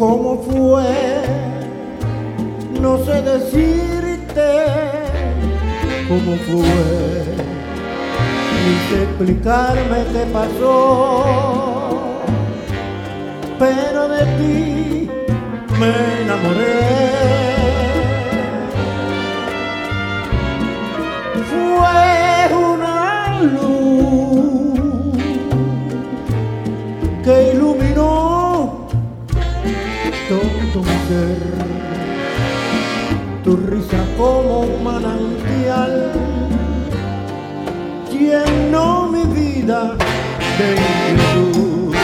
¿Cómo fue? No sé decirte cómo fue, ni explicarme qué pasó, pero de ti me enamoré. Tu risa como un manantial. Llenó mi vida de inquietud.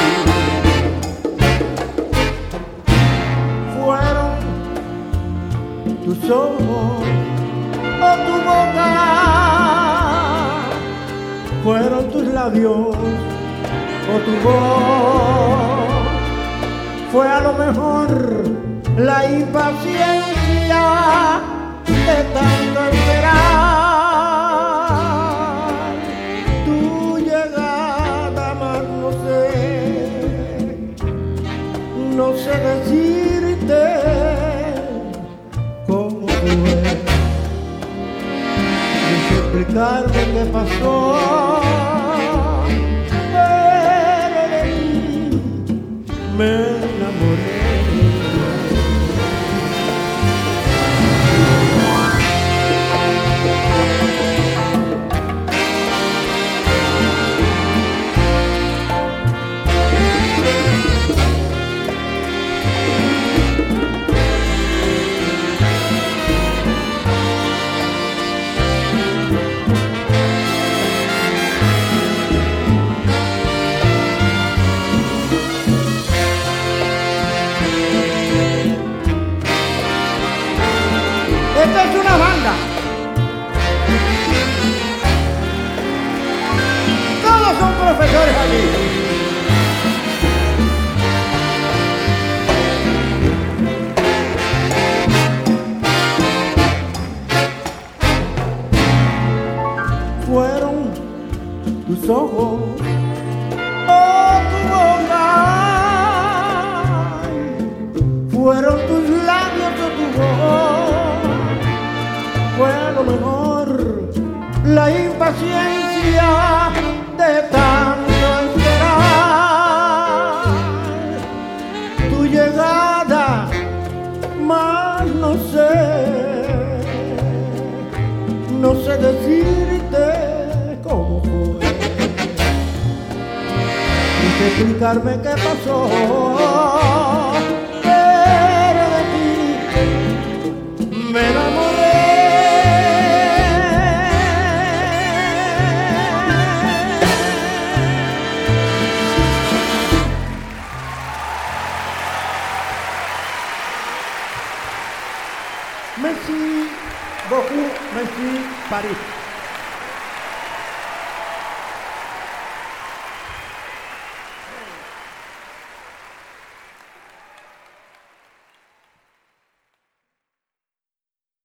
Fueron tus ojos o tu boca, fueron tus labios o tu voz, fue a lo mejor la impaciencia no sé explicarme qué pasó. Esta es una banda. Todos son profesores aquí. Fueron tus ojos la impaciencia de tanto esperar. Tu llegada, más no sé, no sé decirte cómo fue, ni explicarme qué pasó. Merci beaucoup, merci Paris.